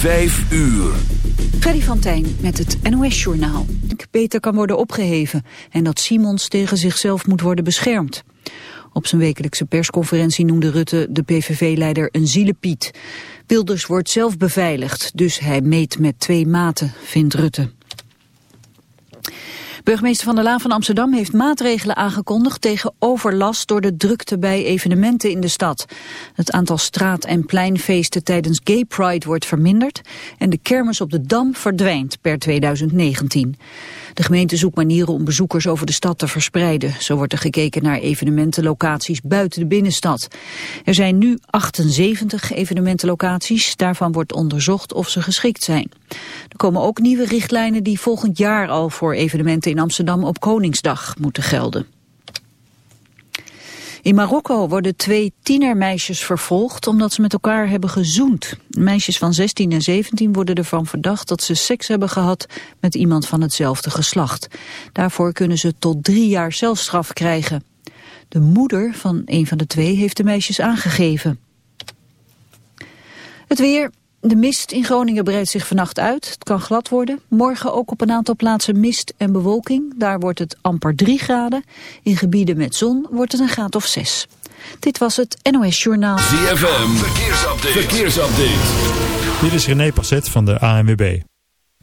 Vijf uur. Freddy van Tijn met het NOS-journaal. Beter kan worden opgeheven en dat Simons tegen zichzelf moet worden beschermd. Op zijn wekelijkse persconferentie noemde Rutte de PVV-leider een zielepiet. Wilders wordt zelf beveiligd, dus hij meet met twee maten, vindt Rutte. Burgemeester Van der Laan van Amsterdam heeft maatregelen aangekondigd tegen overlast door de drukte bij evenementen in de stad. Het aantal straat- en pleinfeesten tijdens Gay Pride wordt verminderd en de kermis op de Dam verdwijnt per 2019. De gemeente zoekt manieren om bezoekers over de stad te verspreiden. Zo wordt er gekeken naar evenementenlocaties buiten de binnenstad. Er zijn nu 78 evenementenlocaties. Daarvan wordt onderzocht of ze geschikt zijn. Er komen ook nieuwe richtlijnen die volgend jaar al voor evenementen in Amsterdam op Koningsdag moeten gelden. In Marokko worden twee tienermeisjes vervolgd omdat ze met elkaar hebben gezoend. Meisjes van 16 en 17 worden ervan verdacht dat ze seks hebben gehad met iemand van hetzelfde geslacht. Daarvoor kunnen ze tot drie jaar zelfstraf krijgen. De moeder van een van de twee heeft de meisjes aangegeven. Het weer, de mist in Groningen breidt zich vannacht uit. Het kan glad worden. Morgen ook op een aantal plaatsen mist en bewolking. Daar wordt het amper 3 graden. In gebieden met zon wordt het een graad of 6. Dit was het NOS Journaal. ZFM, verkeersupdate. verkeersupdate. Dit is René Passet van de ANWB.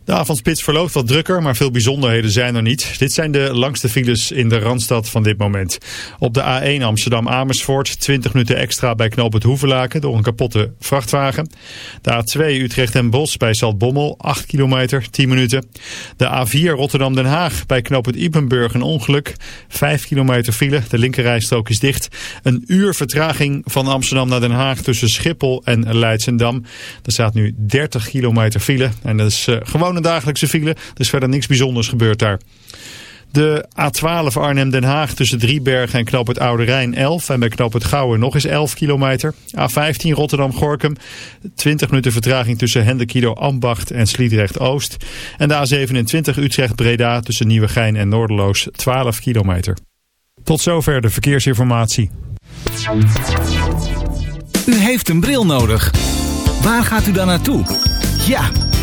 De avondspits verloopt wat drukker, maar veel bijzonderheden zijn er niet. Dit zijn de langste files in de Randstad van dit moment. Op de A1 Amsterdam-Amersfoort 20 minuten extra bij knooppunt Hoevelaken door een kapotte vrachtwagen. De A2 Utrecht en Bos bij Zaltbommel 8 kilometer 10 minuten. De A4 Rotterdam-Den Haag bij knooppunt Ipenburg een ongeluk. 5 kilometer file, de linkerrijstrook is dicht. Een uur vertraging van Amsterdam naar Den Haag tussen Schiphol en Leidsendam. Er staat nu 30 kilometer file en dat is uh, gewoon dagelijkse file. Er is verder niks bijzonders gebeurd daar. De A12 Arnhem-Den Haag tussen Driebergen en Knoop het Oude Rijn 11 en bij Knoop het Gouwen nog eens 11 kilometer. A15 Rotterdam-Gorkum 20 minuten vertraging tussen Hendekido Ambacht en Sliedrecht-Oost. En de A27 Utrecht-Breda tussen Nieuwegein en Noorderloos 12 kilometer. Tot zover de verkeersinformatie. U heeft een bril nodig. Waar gaat u dan naartoe? Ja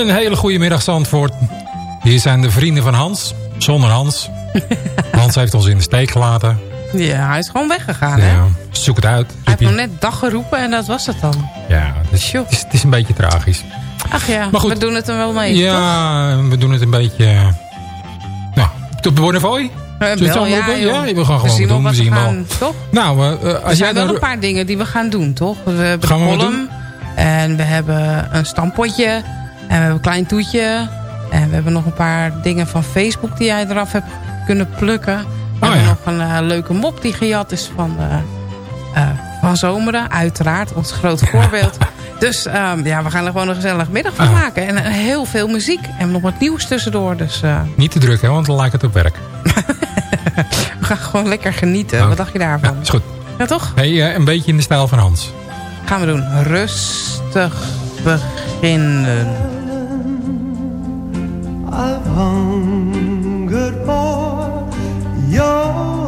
Een hele goede middag Zandvoort. Hier zijn de vrienden van Hans. Zonder Hans. Hans heeft ons in de steek gelaten. Ja, hij is gewoon weggegaan, Ja, hè? zoek het uit. Hij heeft nog net dag geroepen en dat was het dan. Ja, het is, het is, het is een beetje tragisch. Ach ja, Maar goed. we doen het er wel mee, toch? Ja, we doen het een beetje... eh, Nou, we het wel, zo ja, joh. Ja, we gaan We gewoon zien wel doen. wat We we zien wel. toch? Nou, Er als jij zijn wel een paar dingen die we gaan doen, toch? We hebben Gaan we column. En we hebben een stampotje. En we hebben een klein toetje. En we hebben nog een paar dingen van Facebook die jij eraf hebt kunnen plukken. We Oh, hebben ja. nog een eh, leuke mop die gejat is van, eh, van Zomeren. Uiteraard, ons groot voorbeeld. Dus ehm, ja, we gaan er gewoon een gezellige middag van Ah. maken. En heel veel muziek. En nog wat nieuws tussendoor. Dus Niet te druk, hè, want dan lijkt het op werk. we gaan gewoon lekker genieten. Oh. Wat dacht je daarvan? Ja, is goed. Ja, toch? Hey, een beetje in de stijl van Hans. Gaan we doen. Rustig beginnen. I've hungered for your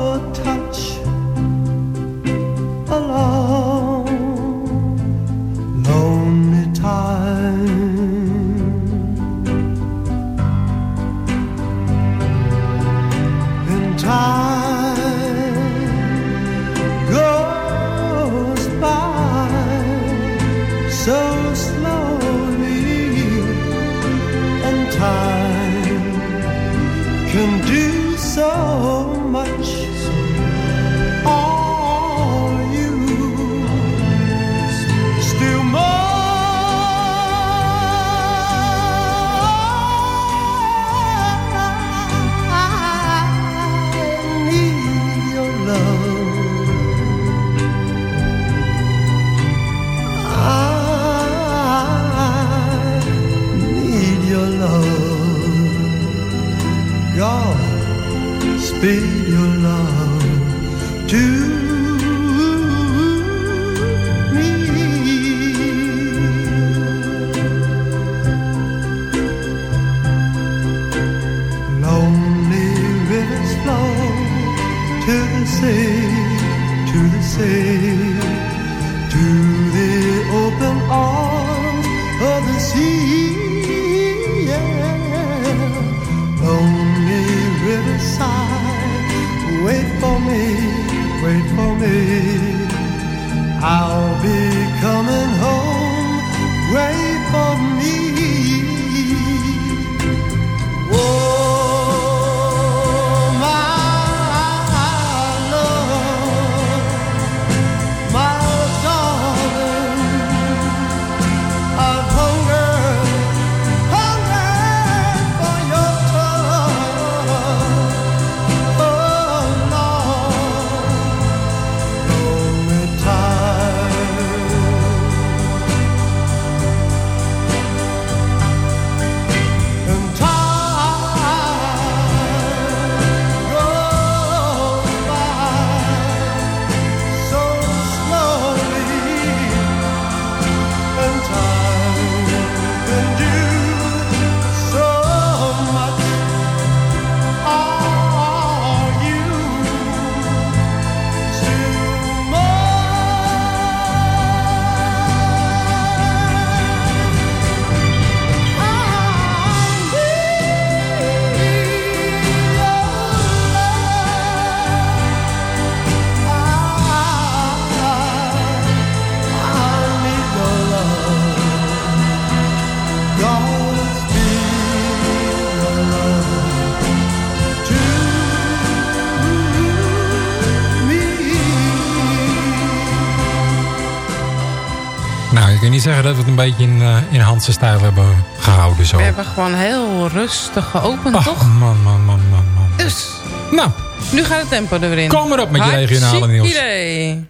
dat we het een beetje in, eh in Hans' stijl hebben gehouden zo. We hebben gewoon heel rustig geopend, Ach, toch? man, man, man, man, man. Dus, Nou, nu gaat het tempo er weer in. Kom maar op met je Hartstikke regionale nieuws. idee.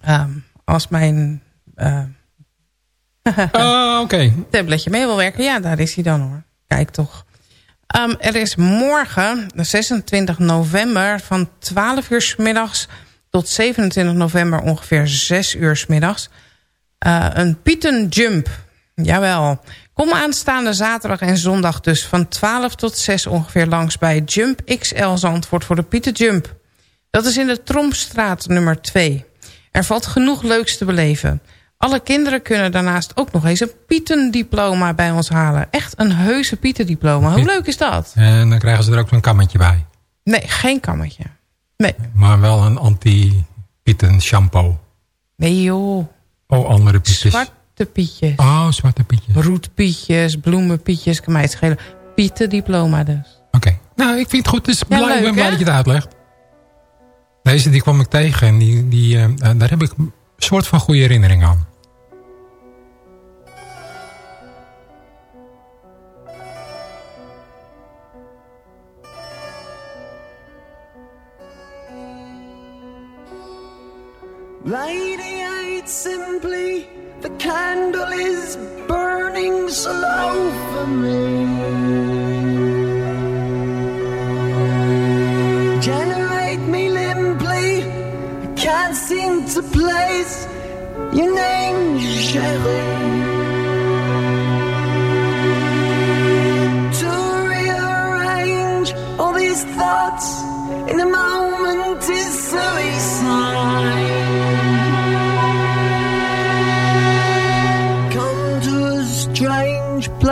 Ehm, als mijn eh, ah, oké. tabletje mee wil werken, ja, daar is hij dan hoor. Kijk toch. Ehm, er is morgen, de 26 november, van 12 uur 's middags tot 27 november ongeveer 6 uur 's middags. Eh, een Pieten Jump. Jawel. Kom aanstaande zaterdag en zondag dus van 12 tot 6 ongeveer langs bij Jump XL Zandvoort voor de Pieten Jump. Dat is in de Tromstraat nummer 2. Er valt genoeg leuks te beleven. Alle kinderen kunnen daarnaast ook nog eens een Pietendiploma bij ons halen. Echt een heuse Pietendiploma. Hoe leuk is dat? En dan krijgen ze er ook zo'n kammetje bij. Nee, geen kammetje. Nee, Maar wel een anti-pieten shampoo. nee joh. Oh, andere pietjes. Zwarte pietjes. Oh, zwarte pietjes. Oké. Roetpietjes, bloemenpietjes, kan mij het schelen. Pietendiploma dus. Nou, ik vind het goed. Dus Ja, blij, ik leuk, ben blij hè? dat je het uitlegt. Deze die kwam ik tegen en die, die, eh, eh, daar heb ik een soort van goede herinnering aan. Lady, I it simply. The candle is burning slow for me. Generate me limply. I can't seem to place your name, Cherie. To rearrange all these thoughts in a moment is suicide.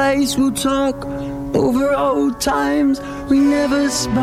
We'll talk over old times we never spoke.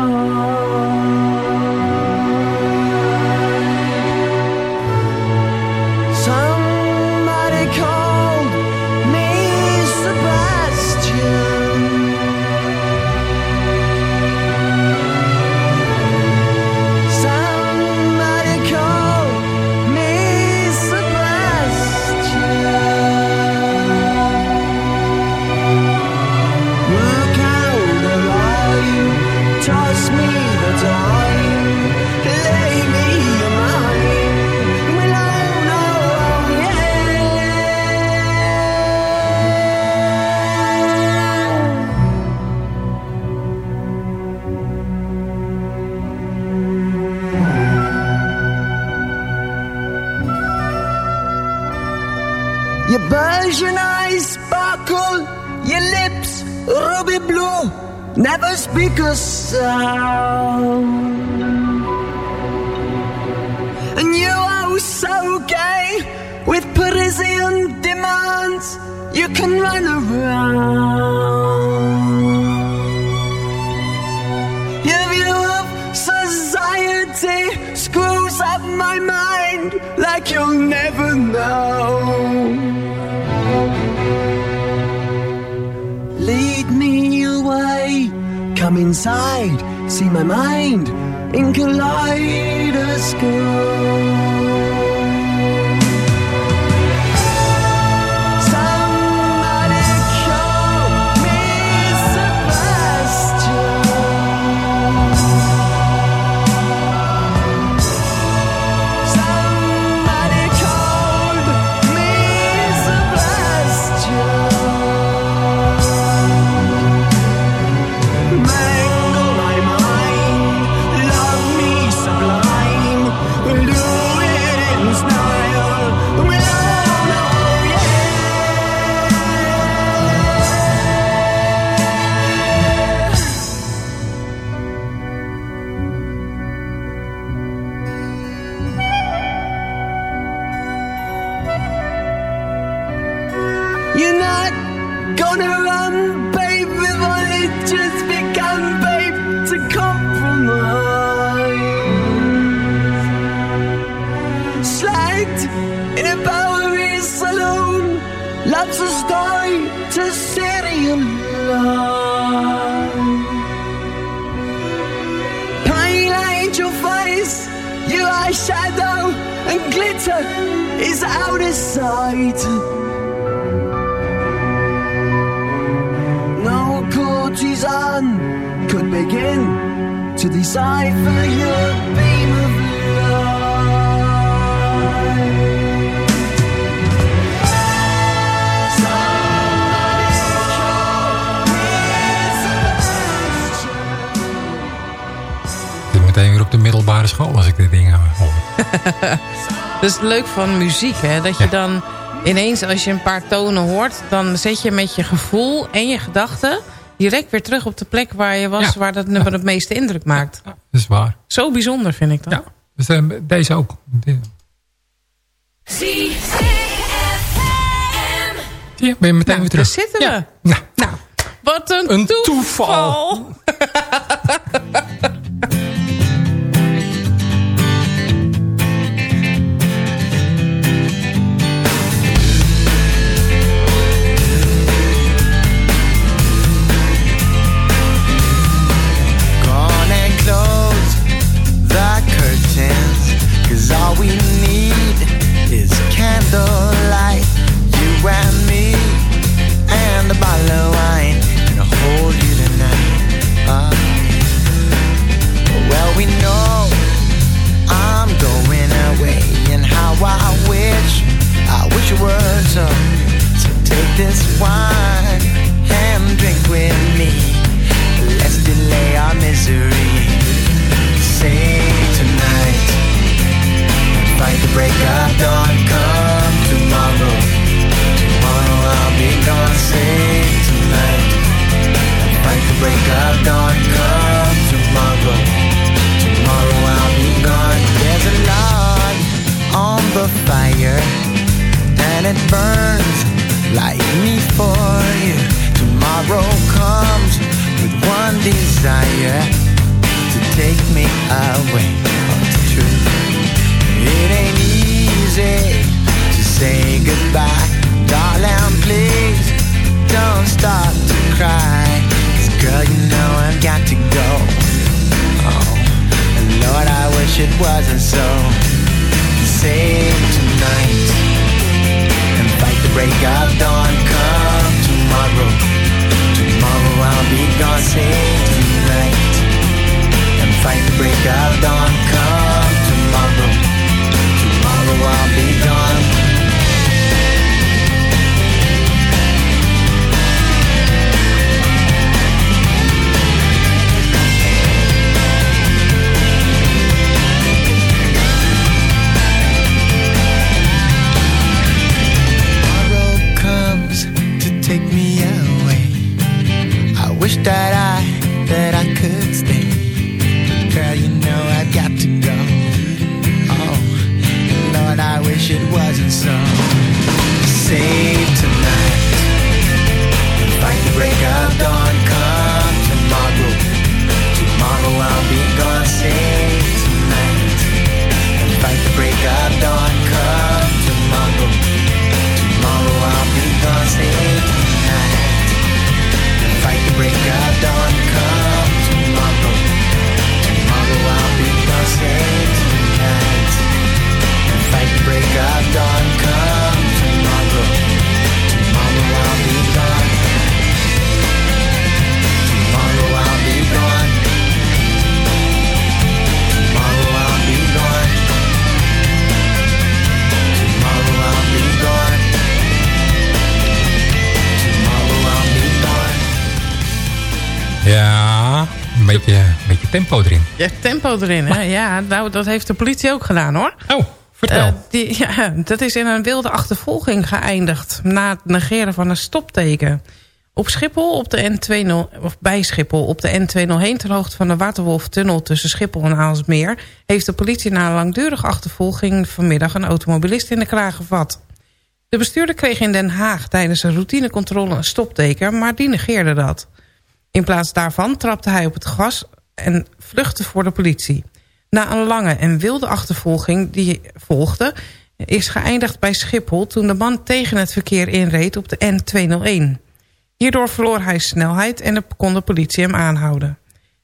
A sound. And you are so gay with Parisian demands, you can run around. Your view of society screws up my mind like you'll never know. Inside, see my mind in kaleidoscope. You're not gonna run, babe, all it just begun, babe, to compromise. Slagged in a Bowery saloon, love's a story to serialize. Pale angel face, your eyeshadow and glitter is out of sight. Courtesan could begin to decipher your beam of light. Somebody call me Sebastian. Ik zit meteen weer op de middelbare school als ik dit ding hoor. Dat is leuk van muziek, hè? Dat je Ja. dan ineens, als je een paar tonen hoort... dan zet je met je gevoel en je gedachten... direct weer terug op de plek waar je was... Ja. waar dat nummer het meeste indruk maakt. Ja, dat is waar. Zo bijzonder vind ik dat. Ja, dus, deze ook. Je, ben je meteen weer Nou, daar terug. zitten we. Ja. Nou, Nou, wat een, Een toeval. Gone 的 it beetje, een beetje tempo erin. Ja, tempo erin, hè? Ja, nou, dat heeft de politie ook gedaan, hoor. Oh, vertel. Eh, die, ja, dat is in een wilde achtervolging geëindigd... na het negeren van een stopteken. Op Schiphol, op de N20, of bij Schiphol, op de N201... ter hoogte van de Waterwolf-tunnel tussen Schiphol en Aalsmeer... heeft de politie na een langdurige achtervolging... vanmiddag een automobilist in de kraag gevat. De bestuurder kreeg in Den Haag tijdens een routinecontrole een stopteken... maar die negeerde dat. In plaats daarvan trapte hij op het gas en vluchtte voor de politie. Na een lange en wilde achtervolging die volgde... is geëindigd bij Schiphol toen de man tegen het verkeer inreed op de N201. Hierdoor verloor hij snelheid en kon de politie hem aanhouden.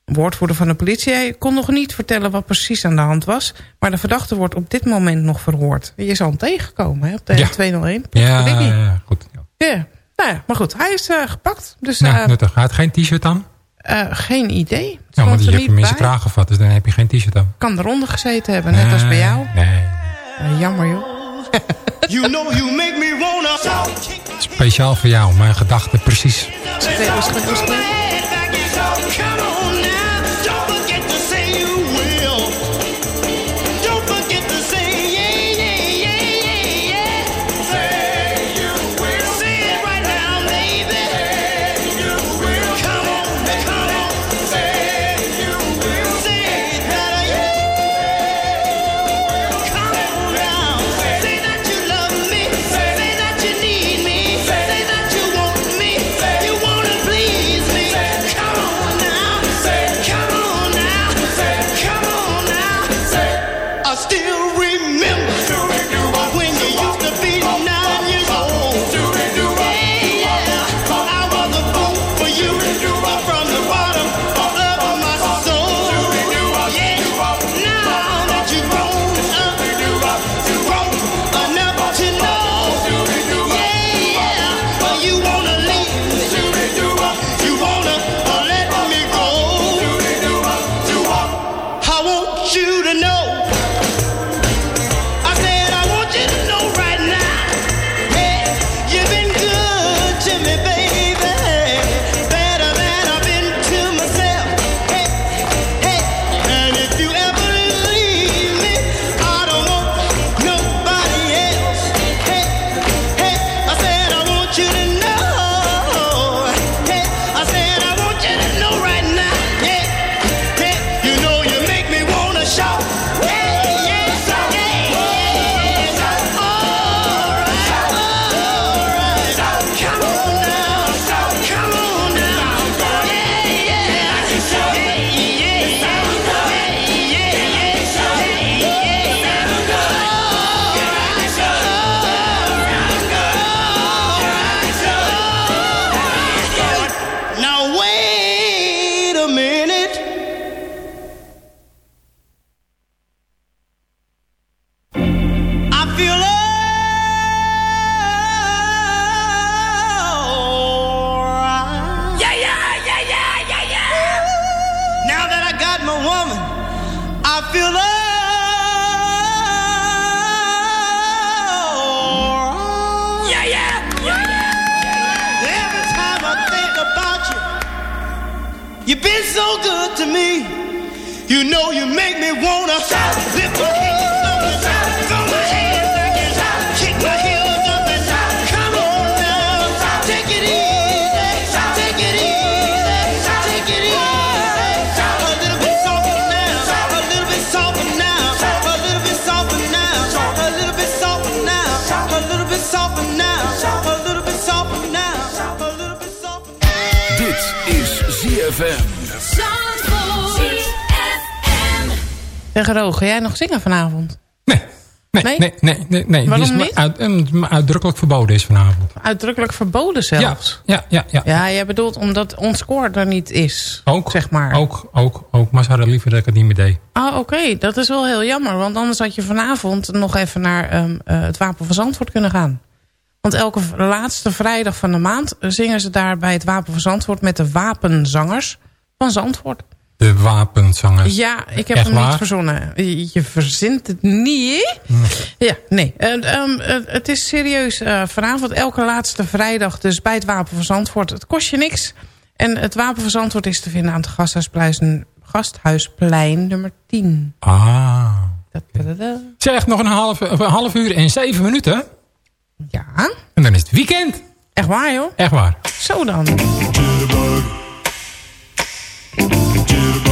Een woordvoerder van de politie kon nog niet vertellen wat precies aan de hand was... maar de verdachte wordt op dit moment nog verhoord. Je zal hem tegenkomen hè, op de Ja. N201. ja, ja, goed. Ja. Ja. Nou ja, maar goed, hij is eh, gepakt. Dus Nou, eh, nuttig. Hij had geen t-shirt aan? eh, geen idee. Het Ja, want je hebt hem in zijn kraag gevat, dus dan heb je geen t-shirt aan. Kan eronder gezeten hebben, net als bij jou. Nee. Jammer joh. You know you make me wanna Speciaal voor jou, mijn gedachten precies. Is het is goed, is goed. jij nog zingen vanavond? Nee. Nee, nee, nee, nee. nee, nee. Waarom is niet? Uit, eh, uitdrukkelijk verboden is vanavond. Uitdrukkelijk verboden zelfs? Ja, ja, ja. Ja, ja jij bedoelt omdat ons koor er niet is, ook, zeg maar. Ook, ook, ook. Maar ze hadden liever dat ik het niet meer deed. Ah, oké. Dat is wel heel jammer. Want anders had je vanavond nog even naar um, uh, het Wapen van Zandvoort kunnen gaan. Want elke laatste vrijdag van de maand zingen ze daar bij het Wapen van Zandvoort met de wapenzangers van Zandvoort. De wapenzanger. Ja, ik heb er niet verzonnen. Je verzint het niet. Ja, nee. Ehm, het is serieus eh, vanavond elke laatste vrijdag dus bij het Wapen van Zandvoort. Het kost je niks. En het Wapen van Zandvoort is te vinden aan het Gasthuisplein, Gasthuisplein nummer 10. Ah. Zeg, nog een half, een half uur en zeven minuten. Ja. En dan is het weekend. Echt waar, joh? Echt waar. Zo dan. Irma.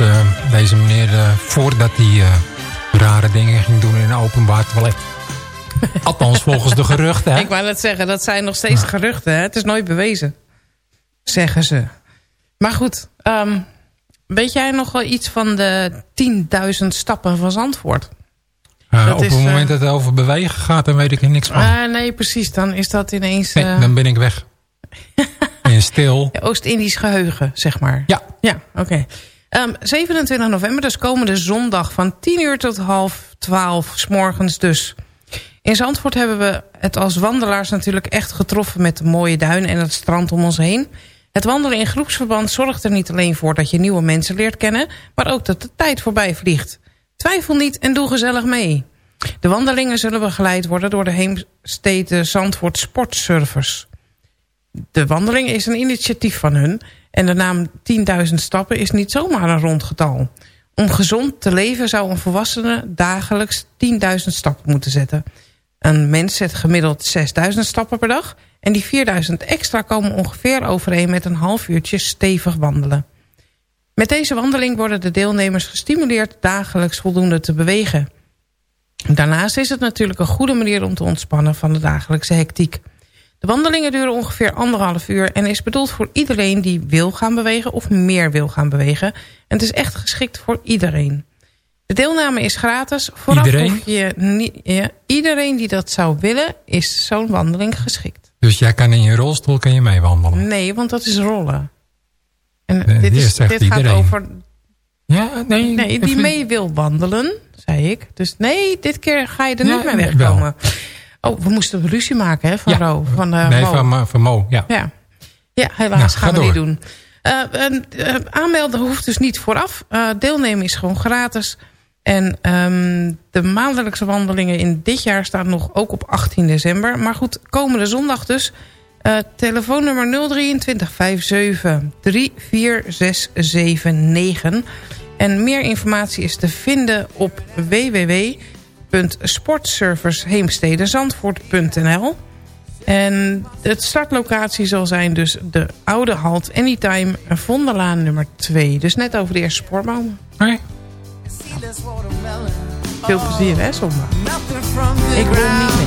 Eh, deze meneer, eh, voordat hij eh, rare dingen ging doen in een openbaar toilet. Althans, volgens de geruchten. Hè? Ik wou net zeggen, dat zijn nog steeds geruchten. Hè? Het is nooit bewezen, zeggen ze. Maar goed, ehm, weet jij nog wel iets van de 10.000 stappen van Zandvoort? Op het moment dat het over bewegen gaat, dan weet ik er niks van. Uh, nee, precies. Dan is dat ineens... Dan ben ik weg. In stil. Oost-Indisch geheugen, zeg maar. Ja. Ja, oké. Ehm, 27 november, dus komende zondag van 10 uur tot half 12 s morgens dus. In Zandvoort hebben we het als wandelaars natuurlijk echt getroffen... met de mooie duinen en het strand om ons heen. Het wandelen in groepsverband zorgt er niet alleen voor... dat je nieuwe mensen leert kennen... maar ook dat de tijd voorbij vliegt. Twijfel niet en doe gezellig mee. De wandelingen zullen begeleid worden... door de Heemstede Zandvoort Sportsurfers. De wandeling is een initiatief van hun... en de naam 10.000 stappen is niet zomaar een rond getal. Om gezond te leven zou een volwassene dagelijks 10.000 stappen moeten zetten. Een mens zet gemiddeld 6.000 stappen per dag... en die 4.000 extra komen ongeveer overeen met een half uurtje stevig wandelen. Met deze wandeling worden de deelnemers gestimuleerd dagelijks voldoende te bewegen. Daarnaast is het natuurlijk een goede manier om te ontspannen van de dagelijkse hectiek. De wandelingen duren ongeveer anderhalf uur en is bedoeld voor iedereen die wil gaan bewegen of meer wil gaan bewegen. En het is echt geschikt voor iedereen. De deelname is gratis. Vooraf Iedereen? hoef je niet, ja, iedereen die dat zou willen, is zo'n wandeling geschikt. Dus jij kan in je rolstoel kan je mee wandelen. Nee, want dat is rollen. En Nee, dit is, dit gaat over Ja, nee. Nee, die even- mee wil wandelen, zei ik. Dus nee, dit keer ga je er Ja, niet mee wegkomen. Oh, we moesten ruzie maken, hè, van Ja. Ro. Van, eh, nee, Mo. van, Ma- van Mo, ja. Ja, ja helaas Nou, gaan ga we niet door. doen. Eh, en, eh, aanmelden hoeft dus niet vooraf. Eh, deelnemen is gewoon gratis. En ehm, de maandelijkse wandelingen in dit jaar staan nog ook op 18 december. Maar goed, komende zondag dus. Eh, telefoonnummer 023 57 34679. En meer informatie is te vinden op www.sportserviceheemstedenzandvoort.nl. En het startlocatie zal zijn dus de oude halt Anytime Vondelaan nummer 2. Dus net over de eerste sportbomen. Oké. Veel plezier hè, zondag. Nothing from the Ik wil niet mee.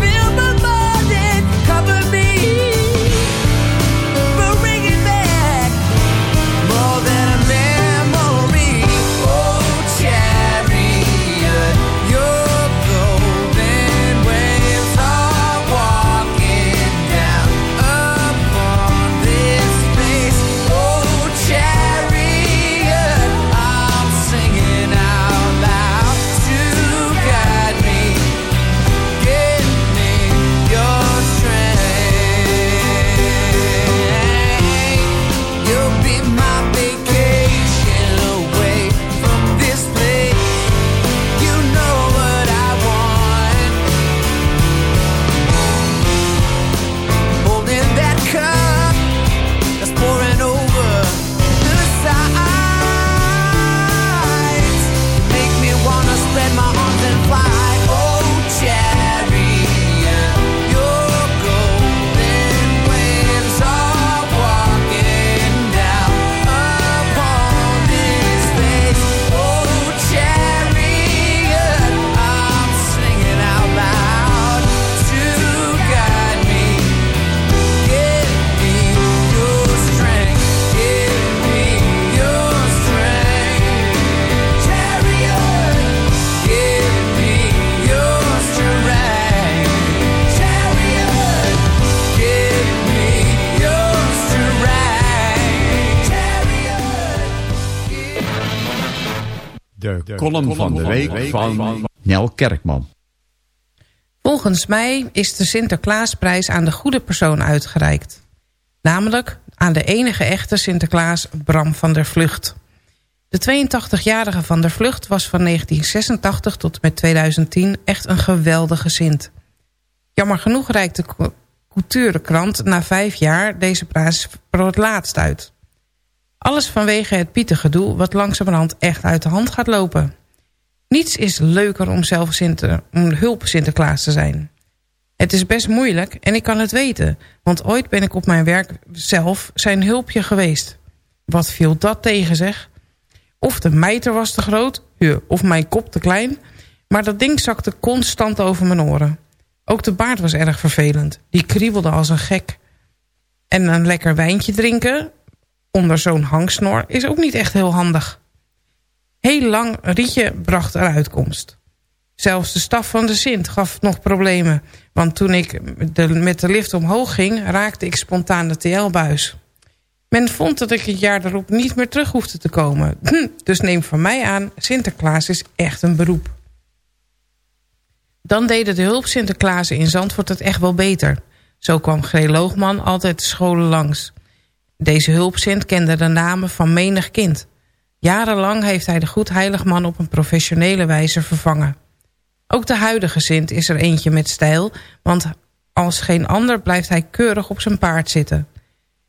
column van de week van Nel Kerkman. Volgens mij is de Sinterklaasprijs aan de goede persoon uitgereikt. Namelijk aan de enige echte Sinterklaas Bram van der Vlucht. De 82-jarige van der Vlucht was van 1986 tot met 2010 echt een geweldige Sint. Jammer genoeg reikt de Couturekrant na vijf jaar deze prijs voor het laatst uit. Alles vanwege het pietengedoe wat langzamerhand echt uit de hand gaat lopen. Niets is leuker om zelf om hulp Sinterklaas te zijn. Het is best moeilijk en ik kan het weten, want ooit ben ik op mijn werk zelf zijn hulpje geweest. Wat viel dat tegen zeg? Of de mijter was te groot, of mijn kop te klein, maar dat ding zakte constant over mijn oren. Ook de baard was erg vervelend, die kriebelde als een gek. En een lekker wijntje drinken, onder zo'n hangsnor, is ook niet echt heel handig. Heel lang rietje bracht er uitkomst. Zelfs de staf van de Sint gaf nog problemen. Want toen ik met de lift omhoog ging, raakte ik spontaan de TL-buis. Men vond dat ik het jaar daarop niet meer terug hoefde te komen. Hm, dus neem van mij aan, Sinterklaas is echt een beroep. Dan deden de hulp Sinterklaas in Zandvoort het echt wel beter. Zo kwam G. Loogman altijd de scholen langs. Deze hulpsint kende de namen van menig kind. Jarenlang heeft hij de goedheiligman op een professionele wijze vervangen. Ook de huidige Sint is er eentje met stijl... want als geen ander blijft hij keurig op zijn paard zitten.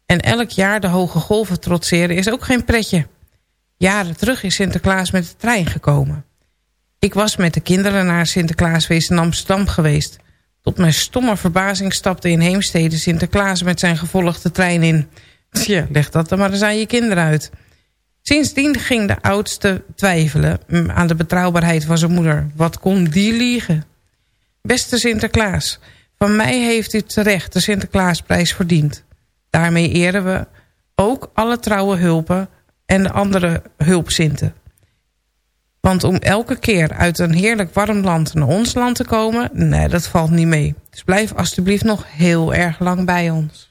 En elk jaar de hoge golven trotseren is ook geen pretje. Jaren terug is Sinterklaas met de trein gekomen. Ik was met de kinderen naar Sinterklaasfeest in Amsterdam geweest. Tot mijn stomme verbazing stapte in Heemstede Sinterklaas met zijn gevolgde trein in. Tja, leg dat dan maar eens aan je kinderen uit. Sindsdien ging de oudste twijfelen aan de betrouwbaarheid van zijn moeder. Wat kon die liegen? Beste Sinterklaas, van mij heeft u terecht de Sinterklaasprijs verdiend. Daarmee eren we ook alle trouwe hulpen en de andere hulpzinten. Want om elke keer uit een heerlijk warm land naar ons land te komen... nee, dat valt niet mee. Dus blijf alstublieft nog heel erg lang bij ons.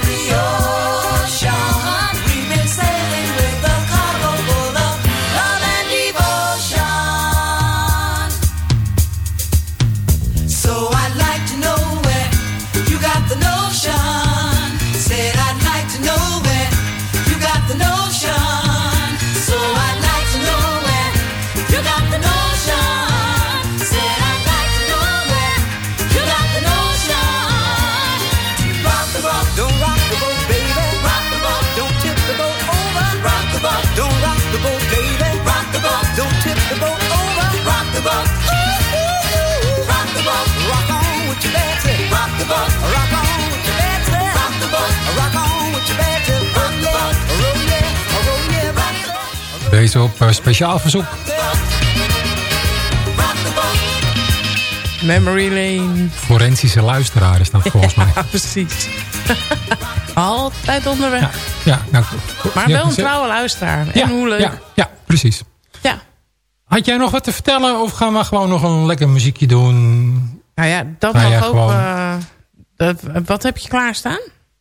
Deze op eh, speciaal verzoek. Memory Lane. Forensische luisteraar is dat volgens mij. Ja, precies. Altijd onderweg. Ja, nou, Maar ja, wel een ze- trouwe luisteraar. Ja, en hoe leuk. Ja, ja, precies. Ja. Had jij nog wat te vertellen of gaan we gewoon nog een lekker muziekje doen? Nou ja, dat Nou mag ja, ook. gewoon- eh, dat, wat heb je klaarstaan?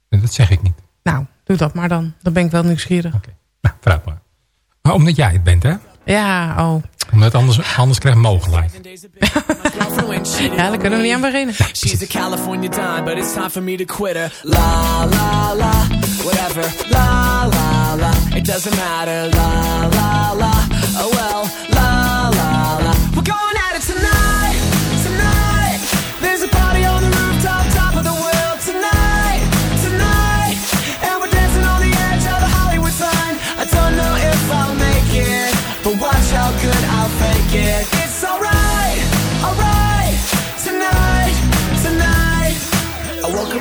Dat zeg ik niet. Nou, doe dat maar dan. Dan ben ik wel nieuwsgierig. Nou, vraag maar. Maar omdat jij het bent, hè? Ja, oh. Omdat anders, anders krijg je mogelijk. Ja, daar kunnen we niet aan beginnen. She's a California dime, but it's time for me to quit her. La la la, whatever. La la la, it doesn't matter. La la la, oh well.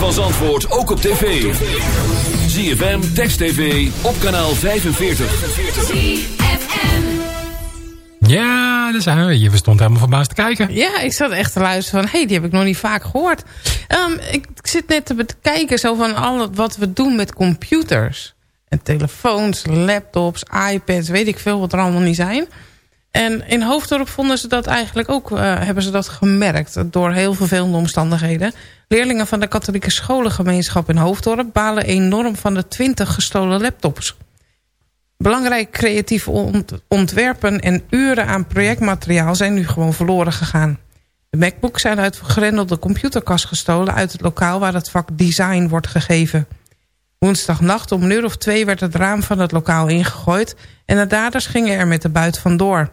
van Zandvoort ook op tv. ZFM, Text TV, op kanaal 45. Ja, daar zijn we. Je stond helemaal verbaasd te kijken. Ja, ik zat echt te luisteren van... hé, hey, die heb ik nog niet vaak gehoord. Ehm, ik, ik zit net te bekijken zo van al wat we doen met computers. En telefoons, laptops, iPads, weet ik veel wat er allemaal niet zijn. En in Hoofddorp vonden ze dat eigenlijk ook, eh, hebben ze dat gemerkt. Door heel vervelende omstandigheden. Leerlingen van de katholieke scholengemeenschap in Hoofddorp... balen enorm van de 20 gestolen laptops. Belangrijk creatieve ont- ontwerpen en uren aan projectmateriaal zijn nu gewoon verloren gegaan. De MacBooks zijn uit vergrendelde computerkast gestolen uit het lokaal waar het vak design wordt gegeven. Woensdagnacht om een uur of twee werd het raam van het lokaal ingegooid en de daders gingen er met de buit vandoor.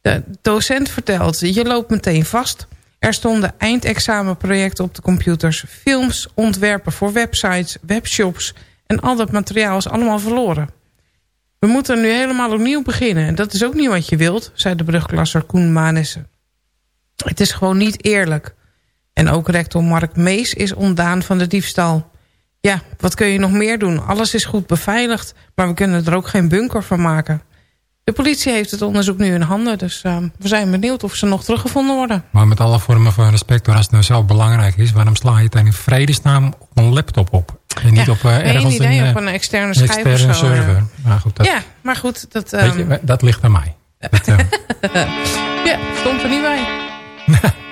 De docent vertelt, je loopt meteen vast. Er stonden eindexamenprojecten op de computers, films, ontwerpen voor websites, webshops en al dat materiaal is allemaal verloren. We moeten nu helemaal opnieuw beginnen. En dat is ook niet wat je wilt, zei de brugklasser Koen Manissen. Het is gewoon niet eerlijk. En ook rector Mark Mees is ontdaan van de diefstal. Ja, wat kun je nog meer doen? Alles is goed beveiligd, maar we kunnen er ook geen bunker van maken. De politie heeft het onderzoek nu in handen. Dus eh, we zijn benieuwd of ze nog teruggevonden worden. Maar met alle vormen van respect, hoor, als het nou zo belangrijk is... waarom sla je het dan in vredesnaam op een laptop op? En niet Ja, op uh, geen ergens idee, een, op eh, een externe een schijf of externe zo, server. ja. Maar goed, dat, ja, maar goed, dat, weet ehm, je, dat ligt aan mij. Dat, eh, ja, stond er niet bij.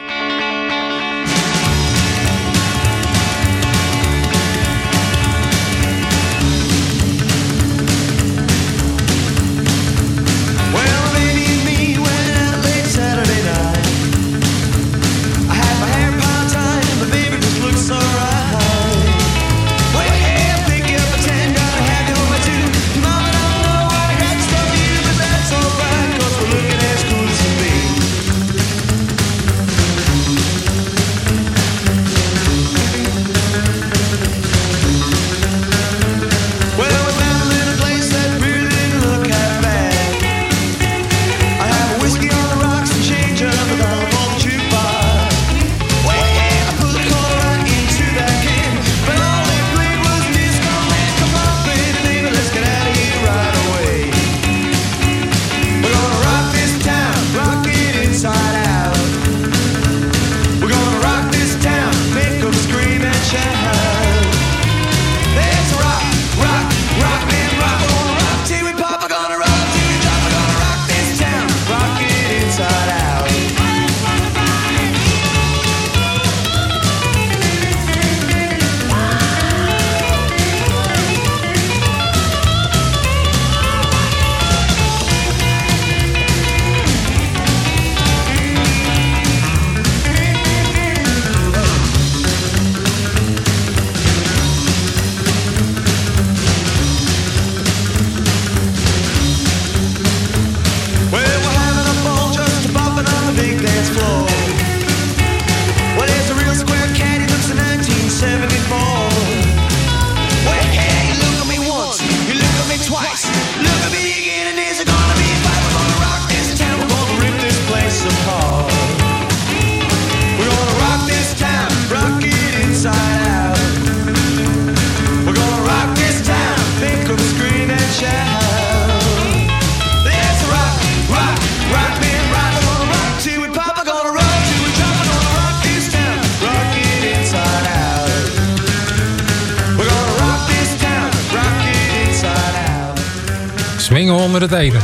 het eten.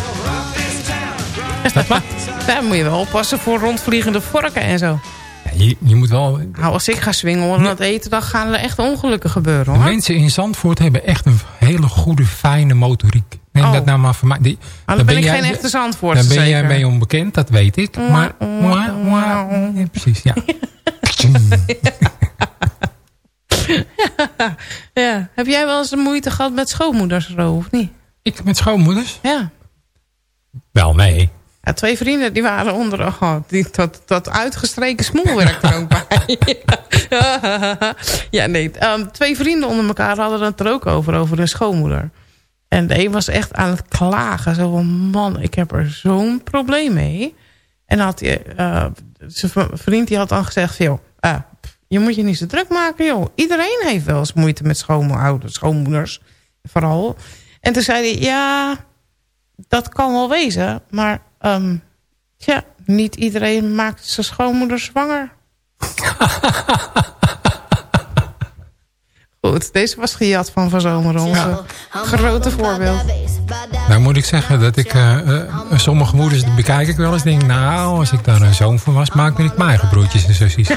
Daar moet je wel oppassen voor rondvliegende vorken en zo. Ja, je, je moet wel... Nou, als ik ga swingen onder het eten, dan gaan er echt ongelukken gebeuren De hoor. mensen in Zandvoort hebben echt een hele goede, fijne motoriek. Neem Oh. dat nou maar voor mij. Die, Ah, dan ben ik geen echte Zandvoortse, Dan ben jij mee onbekend, dat weet ik. Maar, maar, maar- ja, precies, ja. ja. Heb jij wel eens de moeite gehad met schoonmoeders, Ro, of niet? Ik met schoonmoeders? Ja. Wel, nee. Ja, twee vrienden die waren onder... Oh, die, dat, dat uitgestreken smoelwerk er ook bij. ja, nee. ehm, twee vrienden onder elkaar hadden het er ook over, over hun schoonmoeder. En de een was echt aan het klagen. Zo van, man, ik heb er zo'n probleem mee. En had hij, eh, zijn vriend die had dan gezegd... Joh, eh, je moet je niet zo druk maken, joh. Iedereen heeft wel eens moeite met schoonmoeders, schoonmoeders. Vooral. En toen zei hij, ja, dat kan wel wezen. Maar ehm, ja, niet iedereen maakt zijn schoonmoeder zwanger. Goed, deze was gejat van Van Zomer, onze grote voorbeeld. Nou moet ik zeggen dat ik eh, eh, sommige moeders die bekijk ik wel eens. Denk, nou, als ik daar een zoon van was, maakte ik mijn eigen broertjes en zusjes.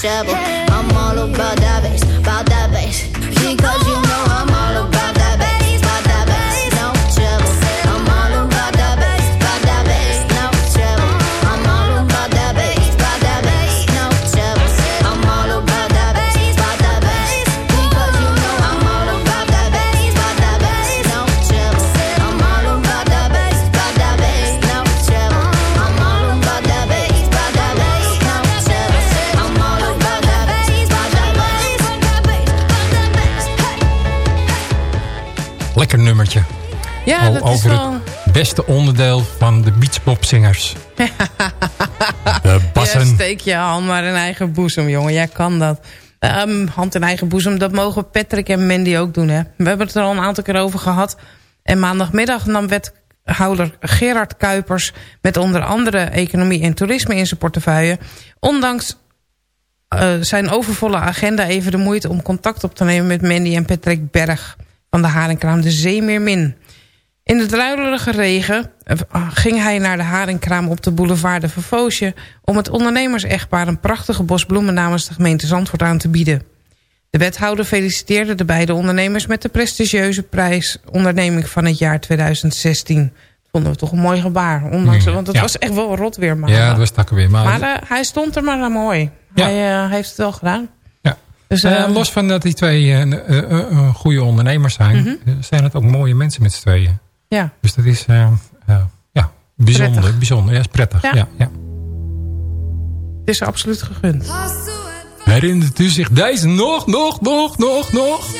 Trouble. Over wel... het beste onderdeel van de beachpopzingers. de bassen. Ja, steek je hand maar in eigen boezem, jongen. Jij kan dat. Ehm, hand in eigen boezem, dat mogen Patrick en Mandy ook doen. Hè? We hebben het er al een aantal keer over gehad. En maandagmiddag nam wethouder Gerard Kuipers... met onder andere economie en toerisme in zijn portefeuille... ondanks eh, zijn overvolle agenda even de moeite om contact op te nemen... met Mandy en Patrick Berg van de Haringkraam de Zeemeermin. In de druilerige regen eh, ging hij naar de haringkraam op de boulevard de Vervoosje... om het ondernemers-echtpaar een prachtige bos bloemen namens de gemeente Zandvoort aan te bieden. De wethouder feliciteerde de beide ondernemers met de prestigieuze prijs... onderneming van het jaar 2016. Dat vonden we toch een mooi gebaar. Ondanks, want het ja. was echt wel rot weer. Maar, Ja, dat was takken weer. Maar, maar eh, hij stond er maar aan mooi. Hij eh, heeft het wel gedaan. Ja. Dus, Eh, eh, los van dat die twee goede ondernemers zijn... Mhm. zijn het ook mooie mensen met z'n tweeën. Ja. Dus dat is eh, eh, ja, bijzonder. Prettig. bijzonder. Ja, is prettig. Ja. Ja. Ja, Het is absoluut gegund. Herinnert u zich deze nog, nog, nog, nog, nog?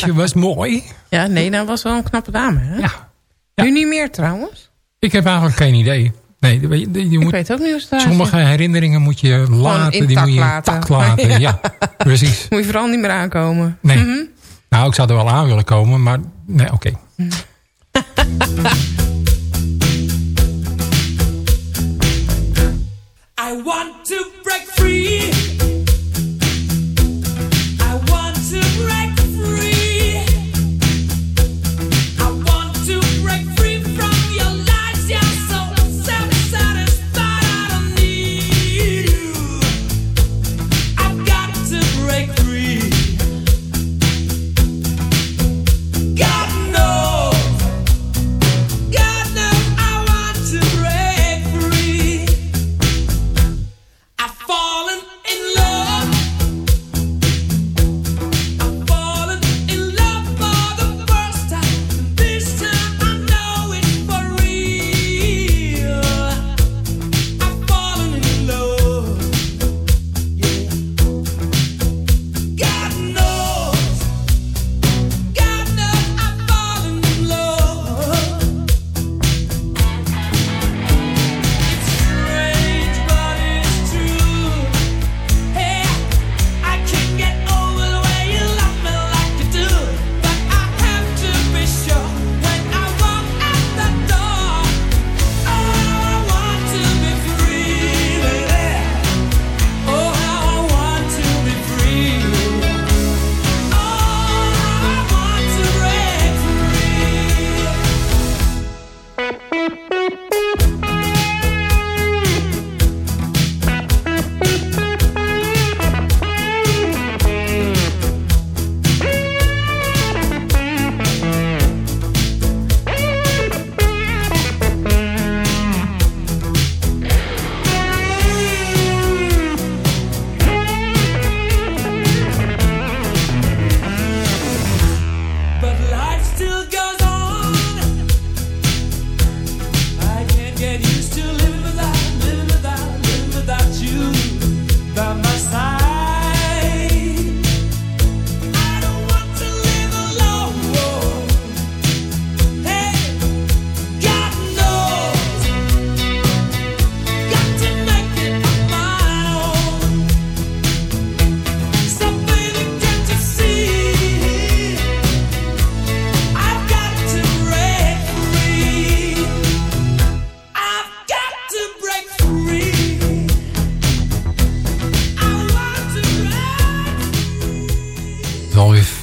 Meisje was mooi. Ja, Nena was wel een knappe dame, hè? Ja. Nu niet meer trouwens. Ik heb eigenlijk geen idee. Nee, je, je Ik moet, weet ook niet hoe het daar sommige herinneringen moet je laten. Die intact moet je laten. intact laten. Ja. ja. precies. Moet je vooral niet meer aankomen. Nee. Mhm. Nou, ik zou er wel aan willen komen, maar nee, oké. I want to break free.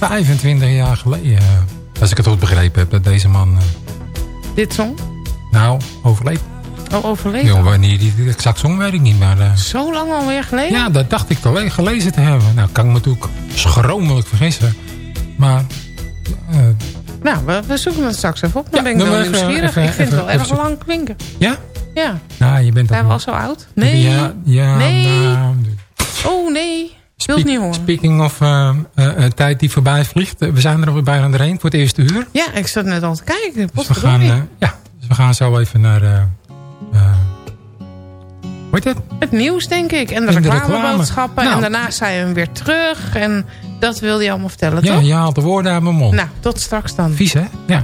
25 jaar geleden. eh, Als ik het goed begrepen heb, dat deze man... eh, Dit song? nou, overleed. Oh, overleden. Joh, wanneer die exact zong, weet ik niet. Maar, eh, Zo lang alweer geleden? ja, dat dacht ik le- gelezen te hebben. Nou, kan ik me natuurlijk schromelijk vergissen. Maar... Nou, we, we zoeken het straks even op. Dan ben ik wel even- nieuwsgierig. even- ik vind het wel even erg lang klinken. ja? Ja. Nou, je bent Zijn dat we al zo oud? Nee. Ja, ja Nee. nou, Oh, nee. Niet horen. Speaking of eh, eh, een tijd die voorbij vliegt. eh, We zijn er alweer bijna doorheen voor het eerste uur. Ja, ik zat net al te kijken. Dus we gaan, eh, ja, dus we gaan zo even naar... eh eh, hoe heet het? Het nieuws, denk ik. En de En de reclameboodschappen. reclame. En Nou. daarna zijn we weer terug. En dat wilde je allemaal vertellen, Ja, toch? je haalt de woorden uit mijn mond. Nou, tot straks dan. Vies, hè? Ja.